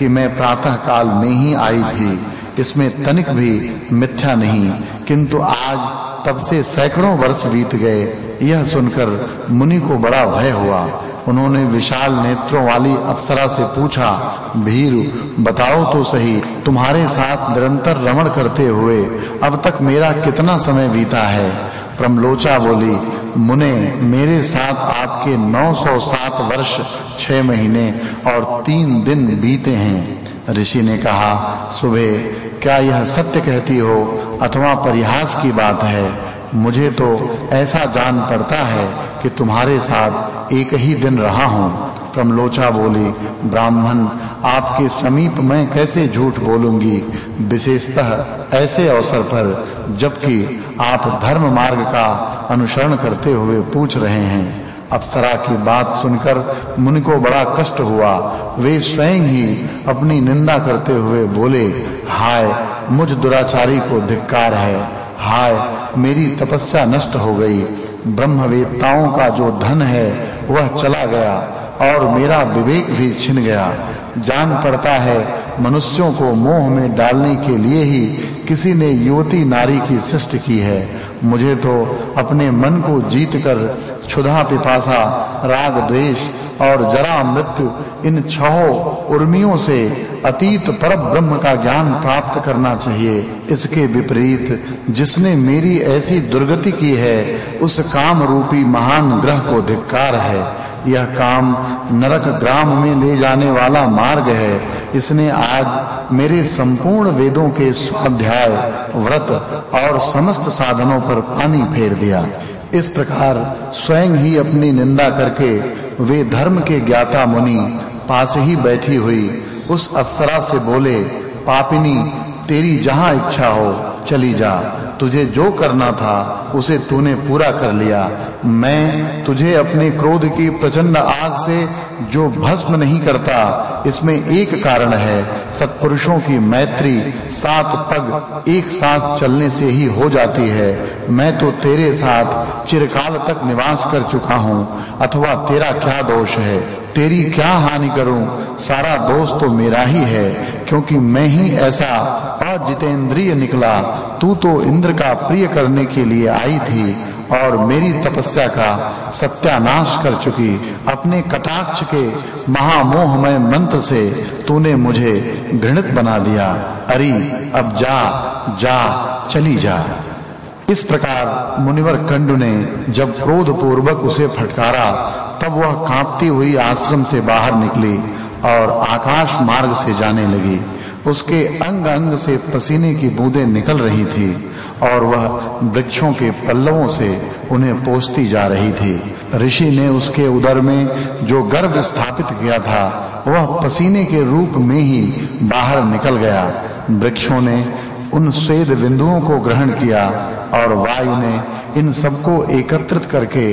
कि मैं प्रातः काल में ही आई थी। इसमें तनिक भी मिथ्या नहीं, किंतु आज तब से सैकड़ों वर्ष बीत गए। यह सुनकर मुनि को बड़ा भय हुआ। उन्होंने विशाल नेत्रों वाली अप्सरा से पूछा, भीरु, बताओ तो सही, तुम्हारे साथ निरंतर रमण करते हुए अब तक मेरा कितना समय बीता है? प्रमलोचा बोली, मुने, मेरे साथ आपके 907 वर्ष 6 महीने और 3 दिन बीते हैं। ऋषि ने कहा, सुबह, क्या यह सत्य कहती हो? अथवा परिहास की बात है? मुझे तो ऐसा जान पड़ता है कि तुम्हारे साथ एक ही दिन रहा हूँ। प्रमलोचा बोली, ब्राह्मण, आपके समीप मैं कैसे झूठ बोलूँगी? विशेषतः ऐसे अवसर पर, जबकि आप धर्म मार्ग का अनुसरण करते हुए पूछ रहे हैं। अप्सरा की बात सुनकर मुनि को बड़ा कष्ट हुआ। वे स्वयं ही अपनी निंदा करते हुए बोले, हाय, मुझ दुराचारी को धिक्कार है। हाय, मेरी तपस्या नष्ट हो गई। ब्रह्मवेत्ताओं का जो धन है, वह चला गया और मेरा विवेक भी छिन गया। जान पड़ता है मनुष्यों को मोह में डालने के लिए ही किसी ने युवती नारी की सृष्टि की है। मुझे तो अपने मन को जीतकर क्षुधा, पिपासा, राग, द्वेष और जरा मृत्यु इन छह उर्मियों से अतीत पर ब्रह्म का ज्ञान प्राप्त करना चाहिए। इसके विपरीत जिसने मेरी ऐसी दुर्गति की है, उस काम रूपी महान ग्रह को धिक्कार है। यह काम नरक ग्राम में ले जाने वाला मार्ग है। इसने आज मेरे संपूर्ण वेदों के स्वाध्याय, व्रत और समस्त साधनों पर पानी फेर दिया। इस प्रकार स्वयं ही अपनी निंदा करके वे धर्म के ज्ञाता मुनि पास ही बैठी हुई उस अप्सरा से बोले, पापिनी, तेरी जहाँ इच्छा हो चली जा। तुझे जो करना था, उसे तूने पूरा कर लिया। मैं तुझे अपने क्रोध की प्रचंड आग से जो भस्म नहीं करता, इसमें एक कारण है। सत्पुरुषों की मैत्री सात पग एक साथ चलने से ही हो जाती है। मैं तो तेरे साथ चिरकाल तक निवास कर चुका हूँ, अथवा तेरा क्या दोष है? तेरी क्या हानि करूँ? सारा दोष तो मेरा ही है, क्योंकि मैं ही ऐसा अजितेंद्रिय निकला, तू तो इंद्र का प्रिय करने के लिए आई थी और मेरी तपस्या का सत्यानाश कर चुकी। अपने कटाक्ष के महामोहमय मंत्र से तूने मुझे घृणित बना दिया। अरे, अब जा जा, चली जा। इस प्रकार मुनिवर कंडु ने जब क्रोध पूर्वक उसे फटकारा, तब वह कांपती हुई आश्रम से बाहर निकली और आकाश मार्ग से जाने लगी। उसके अंग अंग से पसीने की बूंदें निकल रही थी और वह वृक्षों के पल्लवों से उन्हें पोसती जा रही थी। ऋषि ने उसके उदर में जो गर्भ स्थापित किया था, वह पसीने के रूप में ही बाहर निकल गया। वृक्षों ने उन स्वेद बिंदुओं को ग्रहण किया और वायु ने इन सबको एकत्रित करके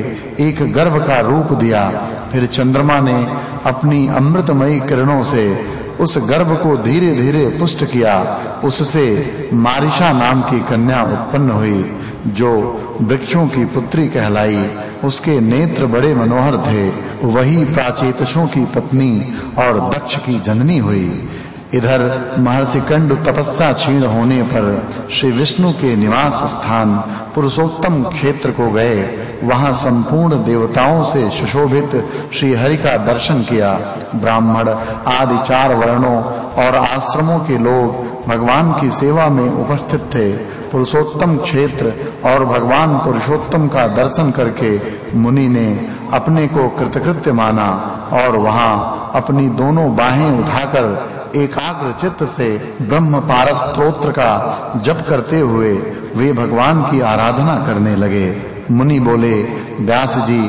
एक गर्भ का रूप दिया। फिर चंद्रमा ने अपनी अमृतमयी किरणों से उस गर्भ को धीरे-धीरे पुष्ट किया, उससे मारिशा नाम की कन्या उत्पन्न हुई, जो वृक्षों की पुत्री कहलाई। उसके नेत्र बड़े मनोहर थे, वही प्राचेतशों की पत्नी और दक्ष की जननी हुई। इधर महर्षि कंड तपस्या क्षीण होने पर श्री विष्णु के निवास स्थान पुरुषोत्तम क्षेत्र को गए। वहाँ संपूर्ण देवताओं से सुशोभित श्री हरि का दर्शन किया। ब्राह्मण, आदि चार वर्णों और आश्रमों के लोग भगवान की सेवा में उपस्थित थे। पुरुषोत्तम क्षेत्र और भगवान पुरुषोत्तम का दर्शन करके मुनि ने अपने को कृतकृत्य माना और वहाँ अपनी दोनों बाहें उठाकर एकाग्र चित्त से ब्रह्म पारस स्तोत्र का जप करते हुए वे भगवान की आराधना करने लगे। मुनि बोले व्यास जी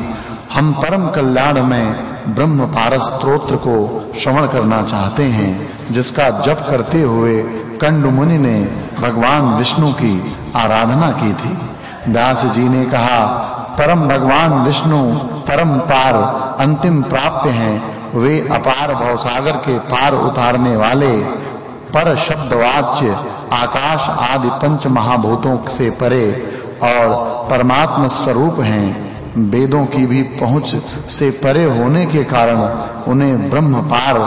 हम परम कल्याण में ब्रह्म पारस स्तोत्र को श्रवण करना चाहते हैं, जिसका जप करते हुए कंड मुनि ने भगवान विष्णु की आराधना की थी। व्यास जी ने कहा, परम भगवान विष्णु, परम पार, अंतिम प्राप्त हैं वे अपार भवसागर के पार उतारने वाले पर शब्दवाच्य आकाश आदि पंच महाभूतों से परे और परमात्मा स्वरूप हैं। वेदों की भी पहुँच से परे होने के कारण उन्हें ब्रह्म पार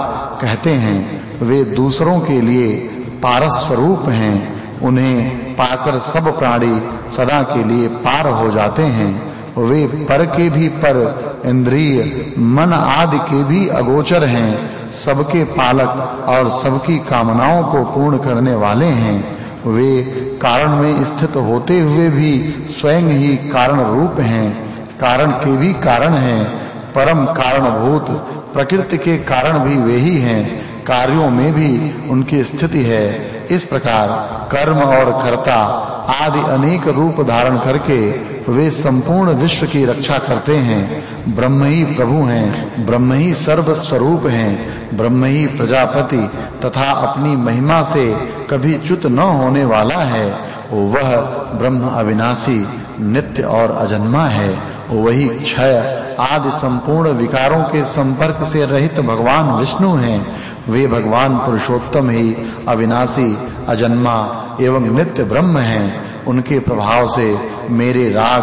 कहते हैं। वे दूसरों के लिए पारस स्वरूप हैं। उन्हें पाकर सब प्राणी सदा के लिए पार हो जाते हैं। वे पर के भी पर, इंद्रिय, मन आदि के भी अगोचर हैं। सबके पालक और सबकी कामनाओं को पूर्ण करने वाले हैं। वे कारण में स्थित होते हुए भी स्वयं ही कारण रूप हैं। कारण के भी कारण हैं। परम कारणभूत, प्रकृति के कारण भी वे ही हैं। कार्यों में भी उनकी स्थिति है। इस प्रकार कर्म और कर्ता आदि अनेक रूप धारण करके वे संपूर्ण विश्व की रक्षा करते हैं। ब्रह्म ही प्रभु हैं, ब्रह्म ही सर्व स्वरूप हैं, ब्रह्म ही प्रजापति तथा अपनी महिमा से कभी च्युत न होने वाला है। वह ब्रह्म अविनाशी, नित्य और अजन्मा है। वही क्षय आदि संपूर्ण विकारों के संपर्क से रहित भगवान विष्णु हैं। वे भगवान पुरुषोत्तम ही अविनाशी, अजन्मा एवं नित्य ब्रह्म हैं। उनके प्रभाव से मेरे राग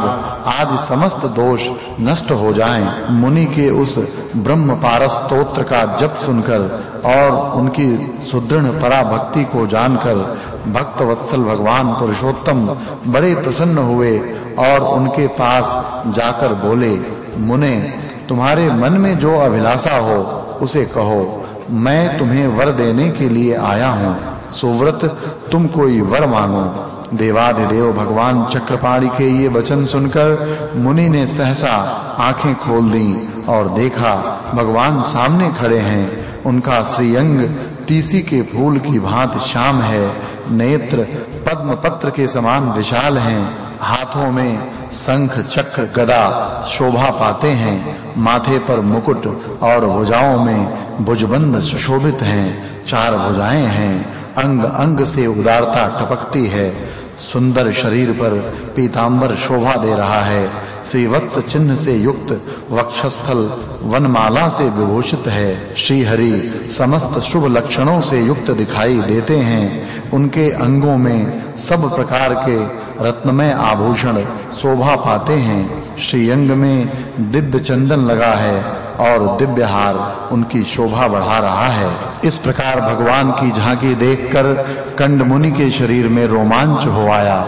आदि समस्त दोष नष्ट हो जाएँ। मुनि के उस ब्रह्म पारस स्तोत्र का जप सुनकर और उनकी सुदृढ़ पराभक्ति को जानकर भक्त वत्सल भगवान पुरुषोत्तम बड़े प्रसन्न हुए और उनके पास जाकर बोले, मुने, तुम्हारे मन में जो अभिलाषा हो, उसे कहो। मैं तुम्हें वर देने के लिए आया हूँ। सुव्रत, तुम कोई वर मांगो। देवाधिदेव भगवान चक्रपाणी के ये वचन सुनकर मुनि ने सहसा आँखें खोल दी और देखा, भगवान सामने खड़े हैं। उनका श्रीअंग तीसी के फूल की भांति श्याम है। नेत्र पद्म पत्र के समान विशाल हैं। हाथों में शंख, चक्र, गदा शोभा पाते हैं। माथे पर मुकुट और भुजाओं में भुजबंद सुशोभित हैं। चार भुजाएँ हैं। अंग अंग से उदारता टपकती है। सुंदर शरीर पर पीतांबर शोभा दे रहा है। श्री वत्स चिन्ह से युक्त वक्षस्थल वनमाला से विभूषित है। श्री हरि समस्त शुभ लक्षणों से युक्त दिखाई देते हैं। उनके अंगों में सब प्रकार के रत्नमय आभूषण शोभा पाते हैं। श्री अंग में दिव्य चंदन लगा है और दिव्य हार उनकी शोभा बढ़ा रहा है। इस प्रकार भगवान की झांकी देखकर कंड मुनि के शरीर में रोमांच हो आया।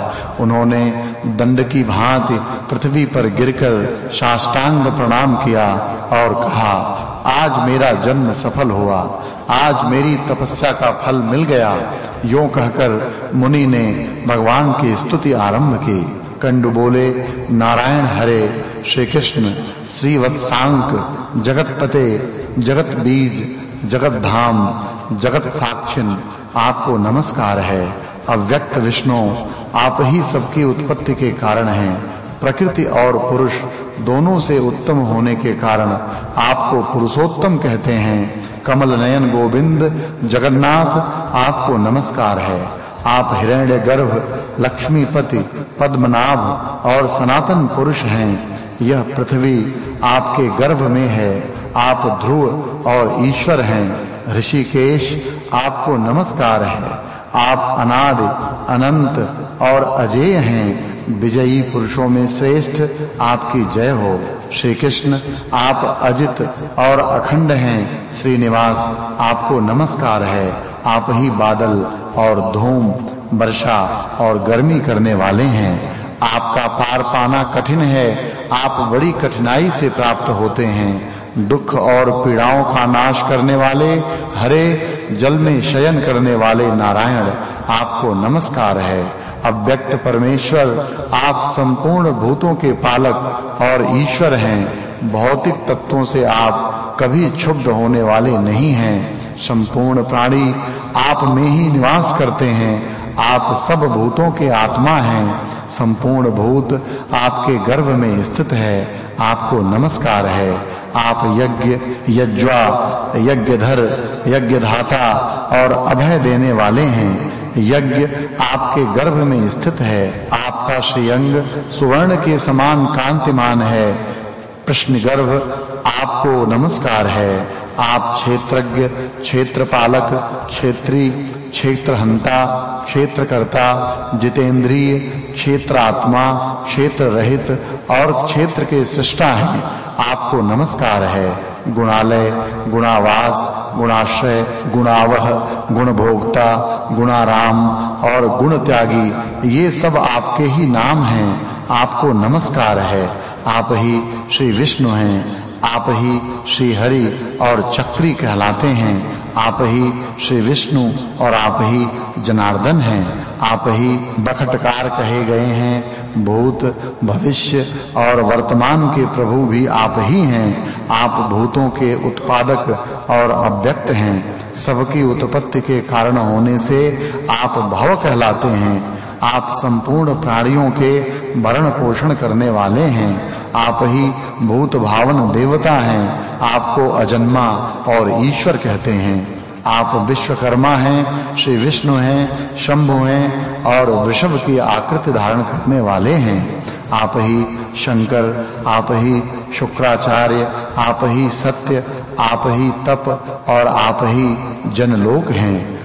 उन्होंने दंड की भांति पृथ्वी पर गिरकर साष्टांग प्रणाम किया और कहा, आज मेरा जन्म सफल हुआ। आज मेरी तपस्या का फल मिल गया। यूँ कहकर मुनि ने भगवान की स्तुति आरंभ की। कंडु बोले, नारायण हरे श्री कृष्ण श्री वत्सांक जगतपते जगत बीज जगत धाम जगत साक्षिन आपको नमस्कार है। अव्यक्त विष्णु, आप ही सबकी उत्पत्ति के कारण हैं। प्रकृति और पुरुष दोनों से उत्तम होने के कारण आपको पुरुषोत्तम कहते हैं। कमल नयन गोविंद, जगन्नाथ, आपको नमस्कार है। आप हिरण्य गर्भ, लक्ष्मीपति, पद्मनाभ और सनातन पुरुष हैं। यह पृथ्वी आपके गर्भ में है। आप ध्रुव और ईश्वर हैं। ऋषिकेश आपको नमस्कार है। आप अनादि, अनंत और अजेय हैं। विजयी पुरुषों में श्रेष्ठ आपकी जय हो। श्री कृष्ण आप अजित और अखंड हैं। श्रीनिवास, आपको नमस्कार है। आप ही बादल और धूम, वर्षा और गर्मी करने वाले हैं। आपका पार पाना कठिन है। आप बड़ी कठिनाई से प्राप्त होते हैं। दुख और पीड़ाओं का नाश करने वाले, हरे जल में शयन करने वाले नारायण, आपको नमस्कार है। अव्यक्त परमेश्वर, आप संपूर्ण भूतों के पालक और ईश्वर हैं। भौतिक तत्वों से आप कभी क्षुब्ध होने वाले नहीं हैं। संपूर्ण प्राणी आप में ही निवास करते हैं। आप सब भूतों के आत्मा हैं। संपूर्ण भूत आपके गर्भ में स्थित है। आपको नमस्कार है। आप यज्ञ, यज्वा, यज्ञधर, यज्ञधाता और अभय देने वाले हैं। यज्ञ आपके गर्भ में स्थित है। आपका श्रीअंग सुवर्ण के समान कांतिमान है। प्रश्न गर्भ आपको नमस्कार है। आप क्षेत्रज्ञ, क्षेत्रपालक, क्षेत्री, क्षेत्रहंता, क्षेत्रकर्ता, जितेंद्रिय क्षेत्र आत्मा क्षेत्र रहित और क्षेत्र के सृष्टा हैं। आपको नमस्कार है। गुणालय, गुणावास गुणाश्रय गुणावह, गुणभोक्ता, गुणाराम और गुण त्यागी ये सब आपके ही नाम हैं, आपको नमस्कार है। आप ही श्री विष्णु हैं, आप ही श्री हरि और चक्री कहलाते हैं, आप ही श्री विष्णु और आप ही जनार्दन हैं, आप ही बखटकार कहे गए हैं, भूत, भविष्य और वर्तमान के प्रभु भी आप ही हैं। आप भूतों के उत्पादक और अव्यक्त हैं। सबकी उत्पत्ति के कारण होने से आप भव कहलाते हैं। आप संपूर्ण प्राणियों के भरण पोषण करने वाले हैं। आप ही भूत भावन देवता हैं। आपको अजन्मा और ईश्वर कहते हैं। आप विश्वकर्मा हैं, श्री विष्णु हैं, शंभु हैं और वृषभ की आकृति धारण करने वाले हैं। आप ही शंकर, आप ही शुक्राचार्य आप ही सत्य आप ही तप और आप ही जनलोक हैं।